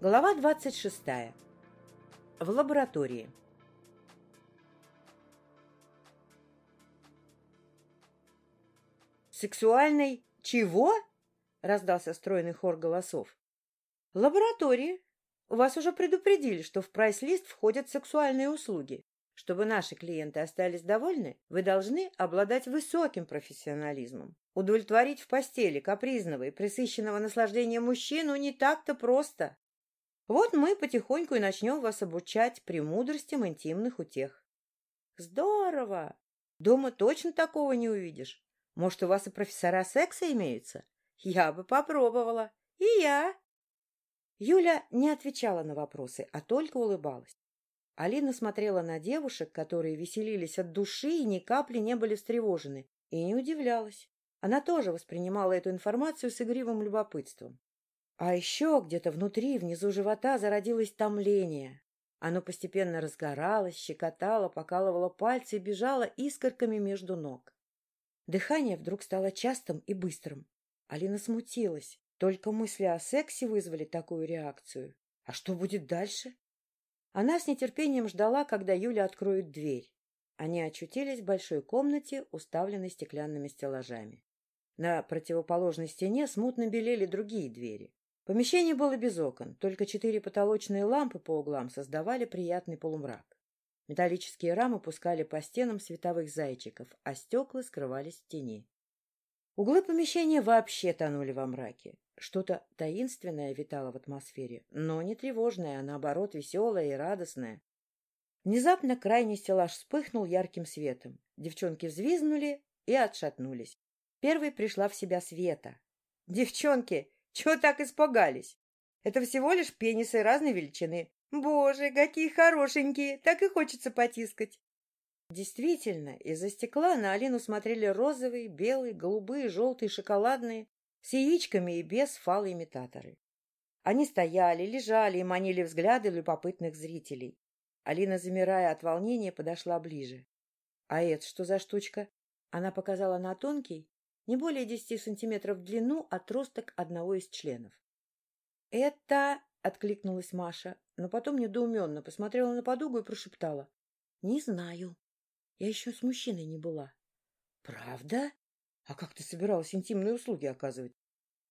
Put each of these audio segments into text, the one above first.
Глава 26. В лаборатории. «Сексуальный чего?» — раздался стройный хор голосов. «Лаборатории. Вас уже предупредили, что в прайс-лист входят сексуальные услуги. Чтобы наши клиенты остались довольны, вы должны обладать высоким профессионализмом. Удовлетворить в постели капризного и пресыщенного наслаждения мужчину не так-то просто. Вот мы потихоньку и начнем вас обучать премудростям интимных утех. Здорово! Дома точно такого не увидишь. Может, у вас и профессора секса имеются? Я бы попробовала. И я. Юля не отвечала на вопросы, а только улыбалась. Алина смотрела на девушек, которые веселились от души и ни капли не были встревожены, и не удивлялась. Она тоже воспринимала эту информацию с игривым любопытством. А еще где-то внутри, внизу живота, зародилось томление. Оно постепенно разгоралось, щекотало, покалывало пальцы и бежало искорками между ног. Дыхание вдруг стало частым и быстрым. Алина смутилась. Только мысли о сексе вызвали такую реакцию. А что будет дальше? Она с нетерпением ждала, когда Юля откроет дверь. Они очутились в большой комнате, уставленной стеклянными стеллажами. На противоположной стене смутно белели другие двери. Помещение было без окон, только четыре потолочные лампы по углам создавали приятный полумрак. Металлические рамы пускали по стенам световых зайчиков, а стекла скрывались в тени. Углы помещения вообще тонули во мраке. Что-то таинственное витало в атмосфере, но не тревожное, а наоборот веселое и радостное. Внезапно крайний стеллаж вспыхнул ярким светом. Девчонки взвизгнули и отшатнулись. Первой пришла в себя Света. — Девчонки, чего так испугались? Это всего лишь пенисы разной величины. Боже, какие хорошенькие! Так и хочется потискать. Действительно, из-за стекла на Алину смотрели розовые, белые, голубые, желтые, шоколадные, с яичками и без фалоимитаторы. Они стояли, лежали и манили взгляды любопытных зрителей. Алина, замирая от волнения, подошла ближе. — А это что за штучка? Она показала на тонкий, не более десяти сантиметров в длину отросток одного из членов. — Это... — откликнулась Маша, но потом недоуменно посмотрела на подругу и прошептала. — Не знаю. Я еще с мужчиной не была. — Правда? А как ты собиралась интимные услуги оказывать?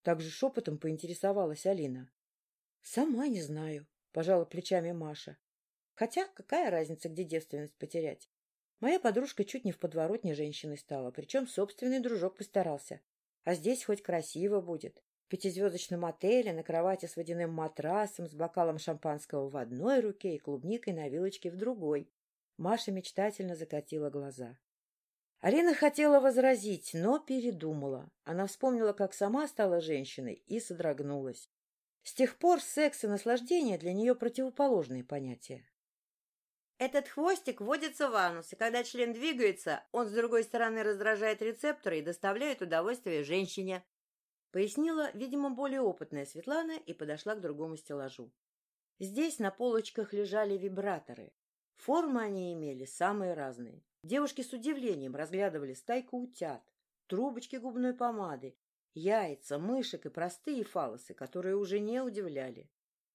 Также шепотом поинтересовалась Алина. — Сама не знаю, — пожала плечами Маша. Хотя какая разница, где девственность потерять? Моя подружка чуть не в подворотне женщиной стала, причем собственный дружок постарался. А здесь хоть красиво будет. В пятизвездочном отеле на кровати с водяным матрасом, с бокалом шампанского в одной руке и клубникой на вилочке в другой. Маша мечтательно закатила глаза. Алина хотела возразить, но передумала. Она вспомнила, как сама стала женщиной, и содрогнулась. С тех пор секс и наслаждение для нее противоположные понятия. Этот хвостик вводится в анус, и когда член двигается, он с другой стороны раздражает рецепторы и доставляет удовольствие женщине. Пояснила, видимо, более опытная Светлана и подошла к другому стеллажу. Здесь на полочках лежали вибраторы. Формы они имели самые разные. Девушки с удивлением разглядывали стайку утят, трубочки губной помады, яйца, мышек и простые фалосы, которые уже не удивляли.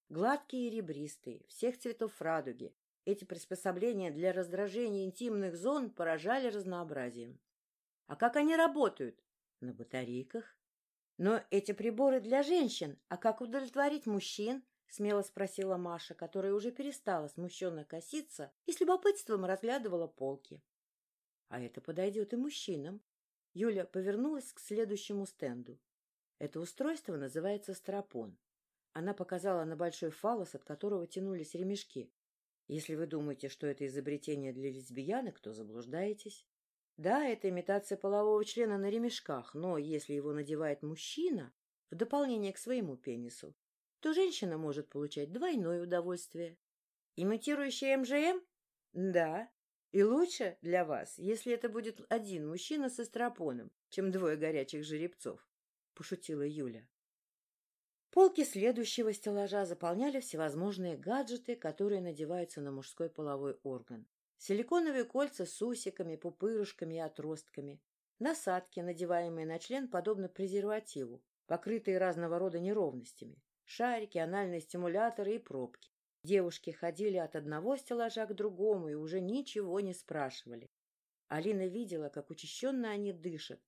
Гладкие и ребристые, всех цветов радуги, эти приспособления для раздражения интимных зон поражали разнообразием. А как они работают? На батарейках. Но эти приборы для женщин, а как удовлетворить мужчин? Смело спросила Маша, которая уже перестала смущенно коситься и с любопытством разглядывала полки. А это подойдет и мужчинам. Юля повернулась к следующему стенду. Это устройство называется стропон. Она показала на большой фалос, от которого тянулись ремешки. Если вы думаете, что это изобретение для лесбиянок, то заблуждаетесь. Да, это имитация полового члена на ремешках, но если его надевает мужчина в дополнение к своему пенису, то женщина может получать двойное удовольствие. Имитирующая МЖМ? Да. И лучше для вас, если это будет один мужчина со стропоном, чем двое горячих жеребцов, — пошутила Юля. Полки следующего стеллажа заполняли всевозможные гаджеты, которые надеваются на мужской половой орган. Силиконовые кольца с усиками, пупырышками и отростками. Насадки, надеваемые на член, подобно презервативу, покрытые разного рода неровностями. Шарики, анальные стимуляторы и пробки. Девушки ходили от одного стеллажа к другому и уже ничего не спрашивали. Алина видела, как учащенно они дышат,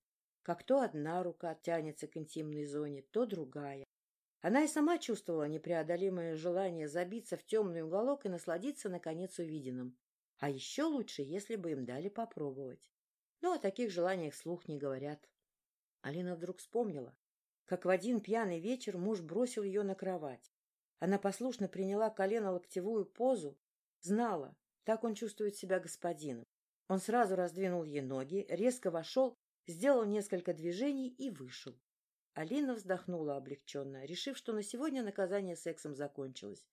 как то одна рука тянется к интимной зоне, то другая. Она и сама чувствовала непреодолимое желание забиться в темный уголок и насладиться, наконец, увиденным. А еще лучше, если бы им дали попробовать. Но о таких желаниях слух не говорят. Алина вдруг вспомнила, как в один пьяный вечер муж бросил ее на кровать. Она послушно приняла колено-локтевую позу, знала, так он чувствует себя господином. Он сразу раздвинул ей ноги, резко вошел, сделал несколько движений и вышел. Алина вздохнула облегченно, решив, что на сегодня наказание сексом закончилось.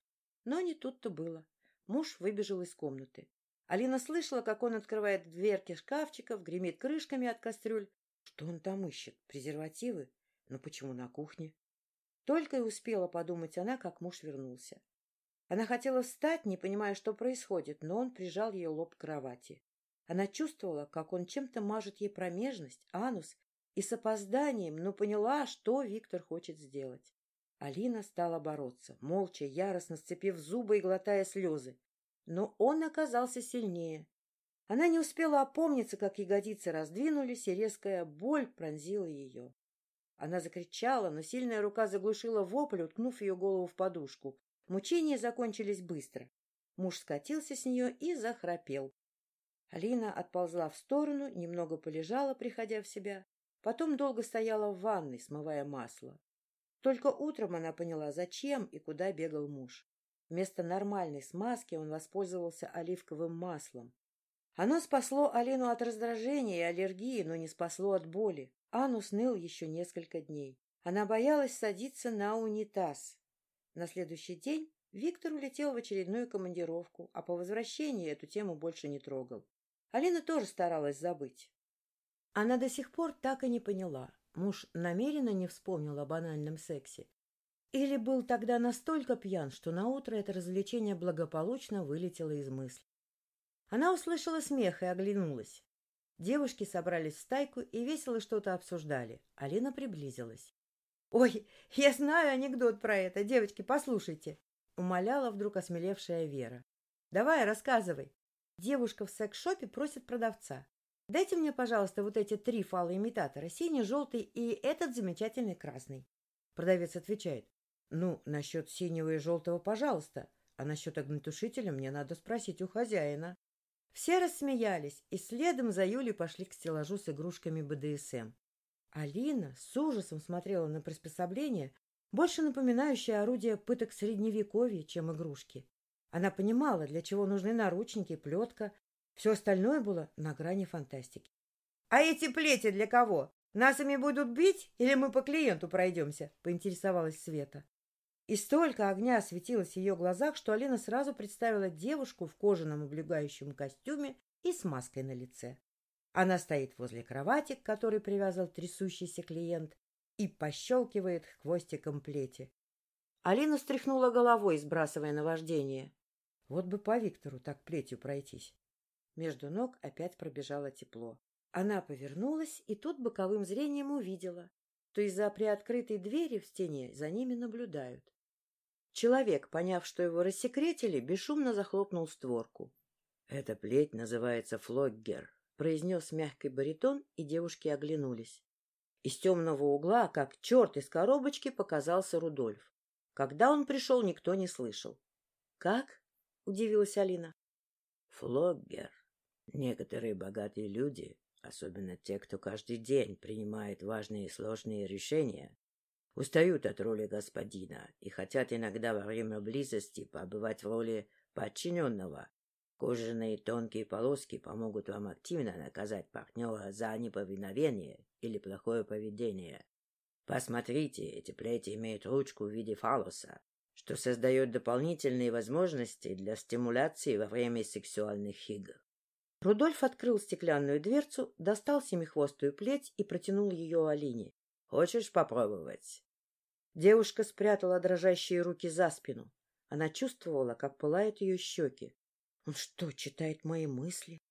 Но не тут-то было. Муж выбежал из комнаты. Алина слышала, как он открывает дверки шкафчиков, гремит крышками от кастрюль. Что он там ищет? Презервативы? Но почему на кухне? Только и успела подумать она, как муж вернулся. Она хотела встать, не понимая, что происходит, но он прижал ее лоб к кровати. Она чувствовала, как он чем-то мажет ей промежность, анус, и с опозданием, но поняла, что Виктор хочет сделать. Алина стала бороться, молча, яростно сцепив зубы и глотая слезы. Но он оказался сильнее. Она не успела опомниться, как ягодицы раздвинулись, и резкая боль пронзила ее. Она закричала, но сильная рука заглушила вопль, уткнув ее голову в подушку. Мучения закончились быстро. Муж скатился с нее и захрапел. Алина отползла в сторону, немного полежала, приходя в себя. Потом долго стояла в ванной, смывая масло. Только утром она поняла, зачем и куда бегал муж. Вместо нормальной смазки он воспользовался оливковым маслом. Оно спасло Алину от раздражения и аллергии, но не спасло от боли. Анус ныл еще несколько дней. Она боялась садиться на унитаз. На следующий день Виктор улетел в очередную командировку, а по возвращении эту тему больше не трогал. Алина тоже старалась забыть. Она до сих пор так и не поняла, муж намеренно не вспомнил о банальном сексе. Или был тогда настолько пьян, что наутро это развлечение благополучно вылетело из мысли. Она услышала смех и оглянулась. Девушки собрались в стайку и весело что-то обсуждали. Алина приблизилась. — Ой, я знаю анекдот про это, девочки, послушайте! — умоляла вдруг осмелевшая Вера. — Давай, рассказывай. Девушка в секс-шопе просит продавца. Дайте мне, пожалуйста, вот эти три фалоимитатора, синий, желтый и этот замечательный красный. Продавец отвечает. Ну, насчет синего и желтого, пожалуйста, а насчет огнетушителя мне надо спросить у хозяина. Все рассмеялись, и следом за Юлей пошли к стеллажу с игрушками БДСМ. Алина с ужасом смотрела на приспособление, больше напоминающее орудие пыток средневековья, чем игрушки. Она понимала, для чего нужны наручники, плетка. Все остальное было на грани фантастики. — А эти плети для кого? Нас ими будут бить или мы по клиенту пройдемся? — поинтересовалась Света. И столько огня светилось в ее глазах, что Алина сразу представила девушку в кожаном облегающем костюме и с маской на лице. Она стоит возле кровати, к которой привязал трясущийся клиент, и пощелкивает хвостиком плети. Алина стряхнула головой, сбрасывая наваждение. Вот бы по Виктору так плетью пройтись. Между ног опять пробежало тепло. Она повернулась и тут боковым зрением увидела, что из-за приоткрытой двери в стене за ними наблюдают. Человек, поняв, что его рассекретили, бесшумно захлопнул створку. — Эта плеть называется флоггер, — произнес мягкий баритон, и девушки оглянулись. Из темного угла, как черт из коробочки, показался Рудольф. Когда он пришел, никто не слышал. — Как? — удивилась Алина. Флоггер. Некоторые богатые люди, особенно те, кто каждый день принимает важные и сложные решения, устают от роли господина и хотят иногда во время близости побывать в роли подчиненного. Кожаные тонкие полоски помогут вам активно наказать партнера за неповиновение или плохое поведение. Посмотрите, эти плети имеют ручку в виде фалоса, что создает дополнительные возможности для стимуляции во время сексуальных игр. Рудольф открыл стеклянную дверцу, достал семихвостую плеть и протянул ее Алине. — Хочешь попробовать? Девушка спрятала дрожащие руки за спину. Она чувствовала, как пылают ее щеки. Он что, читает мои мысли?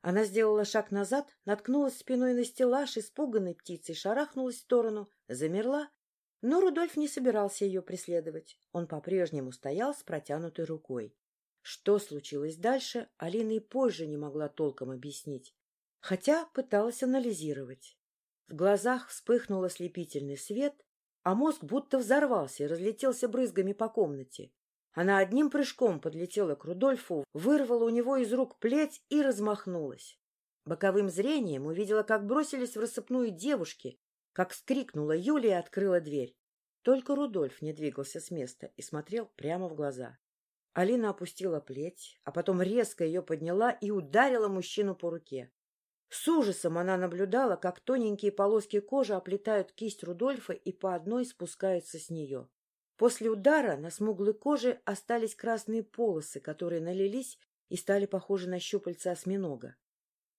Она сделала шаг назад, наткнулась спиной на стеллаж, испуганной птицей шарахнулась в сторону, замерла Но Рудольф не собирался ее преследовать. Он по-прежнему стоял с протянутой рукой. Что случилось дальше, Алина и позже не могла толком объяснить, хотя пыталась анализировать. В глазах вспыхнул ослепительный свет, а мозг будто взорвался и разлетелся брызгами по комнате. Она одним прыжком подлетела к Рудольфу, вырвала у него из рук плеть и размахнулась. Боковым зрением увидела, как бросились в рассыпную девушки, как вскрикнула Юлия и открыла дверь. Только Рудольф не двигался с места и смотрел прямо в глаза. Алина опустила плеть, а потом резко ее подняла и ударила мужчину по руке. С ужасом она наблюдала, как тоненькие полоски кожи оплетают кисть Рудольфа и по одной спускаются с нее. После удара на смуглой коже остались красные полосы, которые налились и стали похожи на щупальца осьминога.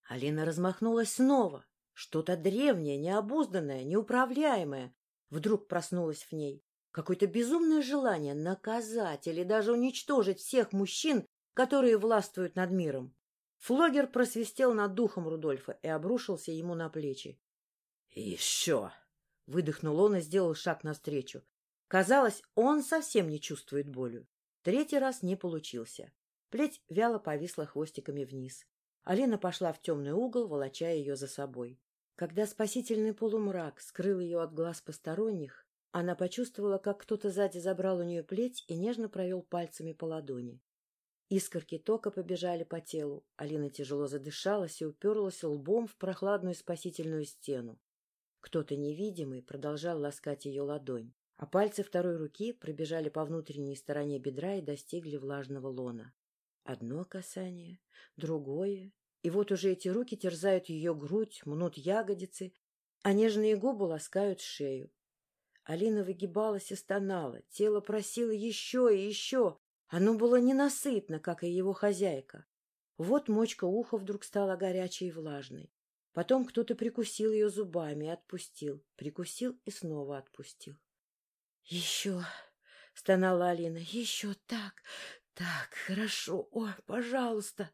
Алина размахнулась снова. Что-то древнее, необузданное, неуправляемое вдруг проснулось в ней. Какое-то безумное желание наказать или даже уничтожить всех мужчин, которые властвуют над миром. Флогер просвистел над духом Рудольфа и обрушился ему на плечи. — Еще! — выдохнул он и сделал шаг навстречу. Казалось, он совсем не чувствует боли. Третий раз не получился. Плеть вяло повисла хвостиками вниз. Алина пошла в темный угол, волоча ее за собой. Когда спасительный полумрак скрыл ее от глаз посторонних, она почувствовала, как кто-то сзади забрал у нее плеть и нежно провел пальцами по ладони. Искорки тока побежали по телу. Алина тяжело задышалась и уперлась лбом в прохладную спасительную стену. Кто-то невидимый продолжал ласкать ее ладонь, а пальцы второй руки пробежали по внутренней стороне бедра и достигли влажного лона. Одно касание, другое, и вот уже эти руки терзают ее грудь, мнут ягодицы, а нежные губы ласкают шею. Алина выгибалась и стонала, тело просило еще и еще. Оно было ненасытно, как и его хозяйка. Вот мочка уха вдруг стала горячей и влажной. Потом кто-то прикусил ее зубами и отпустил, прикусил и снова отпустил. — Еще, — стонала Алина, — еще так, так, хорошо, ой, пожалуйста.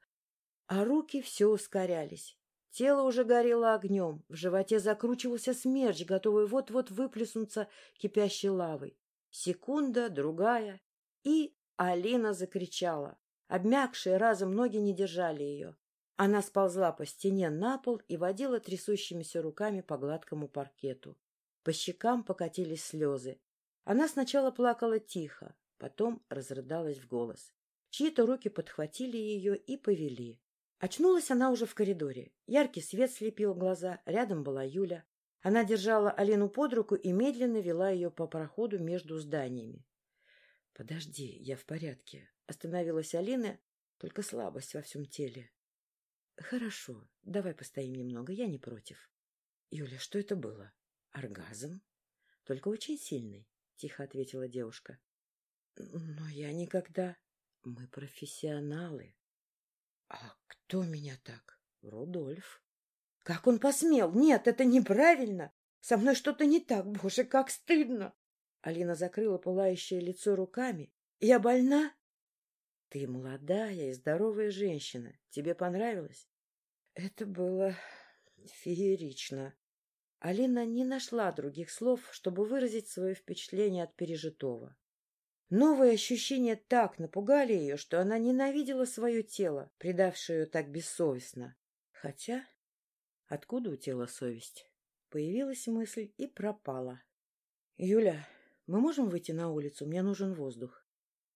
А руки все ускорялись. Тело уже горело огнем, в животе закручивался смерч, готовый вот-вот выплеснуться кипящей лавой. Секунда, другая, и Алина закричала. Обмякшие разом ноги не держали ее. Она сползла по стене на пол и водила трясущимися руками по гладкому паркету. По щекам покатились слезы. Она сначала плакала тихо, потом разрыдалась в голос. Чьи-то руки подхватили ее и повели. Очнулась она уже в коридоре. Яркий свет слепил глаза, рядом была Юля. Она держала Алину под руку и медленно вела ее по проходу между зданиями. — Подожди, я в порядке. Остановилась Алина, только слабость во всем теле. — Хорошо, давай постоим немного, я не против. — Юля, что это было? Оргазм? — Только очень сильный, — тихо ответила девушка. — Но я никогда... Мы профессионалы. А кто меня так? Рудольф. Как он посмел? Нет, это неправильно. Со мной что-то не так. Боже, как стыдно. Алина закрыла пылающее лицо руками. Я больна? Ты молодая и здоровая женщина. Тебе понравилось? Это было феерично. Алина не нашла других слов, чтобы выразить свое впечатление от пережитого. Новые ощущения так напугали ее, что она ненавидела свое тело, предавшее ее так бессовестно. Хотя, откуда у тела совесть? Появилась мысль и пропала. — Юля, мы можем выйти на улицу? Мне нужен воздух.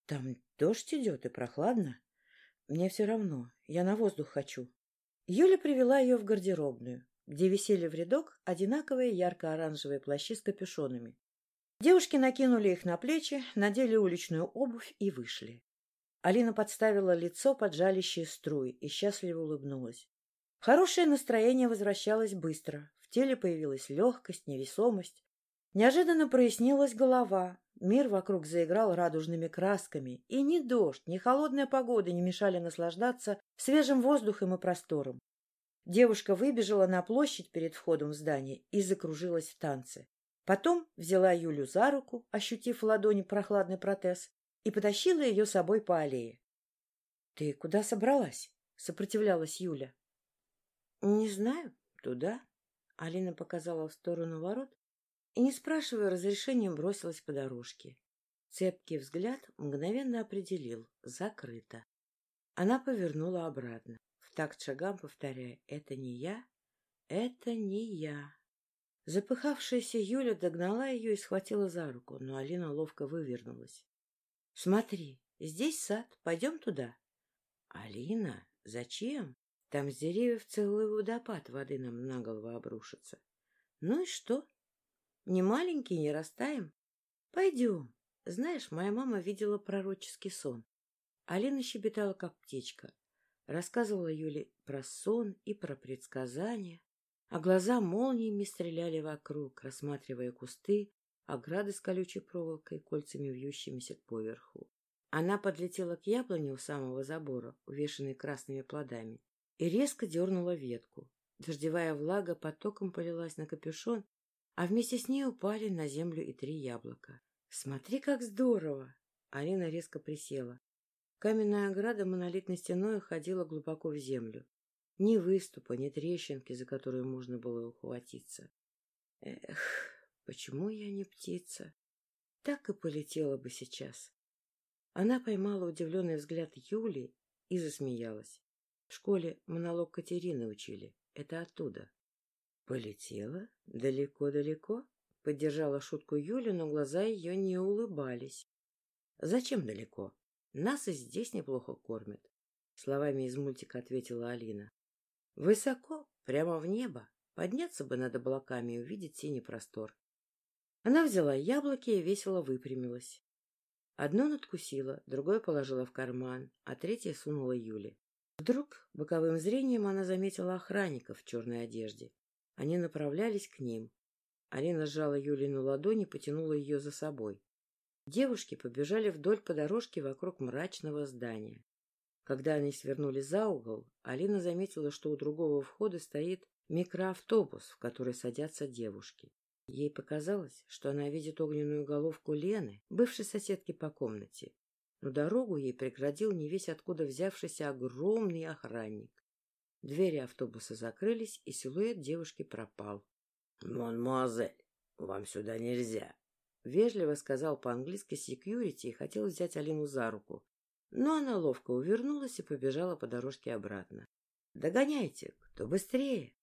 Там дождь идет и прохладно. Мне все равно, я на воздух хочу. Юля привела ее в гардеробную, где висели в рядок одинаковые ярко-оранжевые плащи с капюшонами. Девушки накинули их на плечи, надели уличную обувь и вышли. Алина подставила лицо под жалящие струи и счастливо улыбнулась. Хорошее настроение возвращалось быстро. В теле появилась легкость, невесомость. Неожиданно прояснилась голова. Мир вокруг заиграл радужными красками. И ни дождь, ни холодная погода не мешали наслаждаться свежим воздухом и простором. Девушка выбежала на площадь перед входом в здание и закружилась в танце. Потом взяла Юлю за руку, ощутив в ладони прохладный протез, и потащила ее с собой по аллее. — Ты куда собралась? — сопротивлялась Юля. — Не знаю. Туда. Алина показала в сторону ворот. и, не спрашивая разрешения, бросилась по дорожке. Цепкий взгляд мгновенно определил — закрыто. Она повернула обратно, в такт шагам повторяя «Это не я, это не я». Запыхавшаяся Юля догнала ее и схватила за руку, но Алина ловко вывернулась. — Смотри, здесь сад, пойдем туда. — Алина, зачем? Там с деревьев целый водопад воды нам на голову обрушится. — Ну и что? Не маленький, не растаем. Пойдем. Знаешь, моя мама видела пророческий сон. Алина щебетала, как птичка. Рассказывала Юле про сон и про предсказания, а глаза молниями стреляли вокруг, рассматривая кусты, ограды с колючей проволокой, кольцами вьющимися поверху. Она подлетела к яблоне у самого забора, увешанной красными плодами, и резко дернула ветку. Дождевая влага потоком полилась на капюшон, а вместе с ней упали на землю и три яблока. «Смотри, как здорово!» Алина резко присела. Каменная ограда монолитной стеной уходила глубоко в землю. Ни выступа, ни трещинки, за которую можно было ухватиться. Эх, почему я не птица? Так и полетела бы сейчас. Она поймала удивленный взгляд Юли и засмеялась. В школе монолог Катерины учили. Это оттуда. Полетела? Далеко-далеко? Поддержала шутку Юля, но глаза ее не улыбались. Зачем далеко? Нас и здесь неплохо кормят. Словами из мультика ответила Алина. Высоко, прямо в небо. Подняться бы над облаками и увидеть синий простор. Она взяла яблоки и весело выпрямилась. Одно надкусила, другое положила в карман, а третье сунула Юле. Вдруг боковым зрением она заметила охранников в черной одежде. Они направлялись к ним. Алина сжала Юлину ладонь и потянула ее за собой. Девушки побежали вдоль по дорожке вокруг мрачного здания. Когда они свернули за угол, Алина заметила, что у другого входа стоит микроавтобус, в который садятся девушки. Ей показалось, что она видит огненную головку Лены, бывшей соседки по комнате. Но дорогу ей преградил невесть откуда взявшийся огромный охранник. Двери автобуса закрылись, и силуэт девушки пропал. — Мадемуазель, вам сюда нельзя, — вежливо сказал по-английски секьюрити и хотел взять Алину за руку, но она ловко увернулась и побежала по дорожке обратно. «Догоняйте! Кто быстрее!»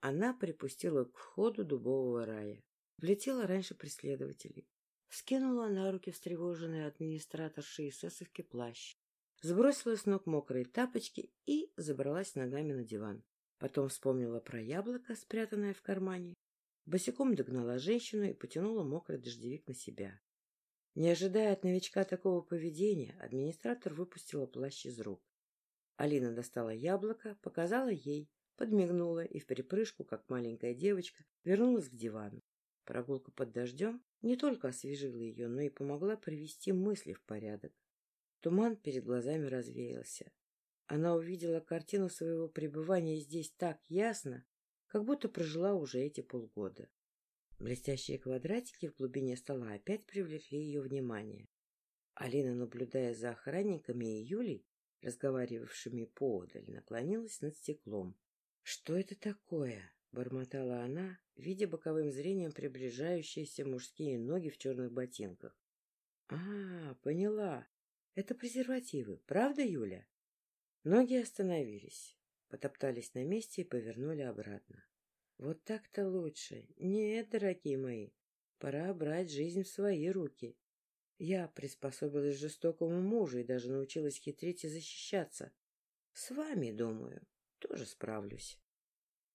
Она припустила к входу дубового рая. Влетела раньше преследователей. Скинула на руки встревоженный администраторши эсэсовки плащ. Сбросила с ног мокрые тапочки и забралась ногами на диван. Потом вспомнила про яблоко, спрятанное в кармане. Босиком догнала женщину и потянула мокрый дождевик на себя. Не ожидая от новичка такого поведения, администратор выпустила плащ из рук. Алина достала яблоко, показала ей, подмигнула и в припрыжку, как маленькая девочка, вернулась к дивану. Прогулка под дождем не только освежила ее, но и помогла привести мысли в порядок. Туман перед глазами развеялся. Она увидела картину своего пребывания здесь так ясно, как будто прожила уже эти полгода. Блестящие квадратики в глубине стола опять привлекли ее внимание. Алина, наблюдая за охранниками и Юлей, разговаривавшими поодаль, наклонилась над стеклом. — Что это такое? — бормотала она, видя боковым зрением приближающиеся мужские ноги в черных ботинках. — А, поняла. Это презервативы, правда, Юля? Ноги остановились, потоптались на месте и повернули обратно. Вот так-то лучше. Нет, дорогие мои, пора брать жизнь в свои руки. Я приспособилась к жестокому мужу и даже научилась хитрить и защищаться. С вами, думаю, тоже справлюсь.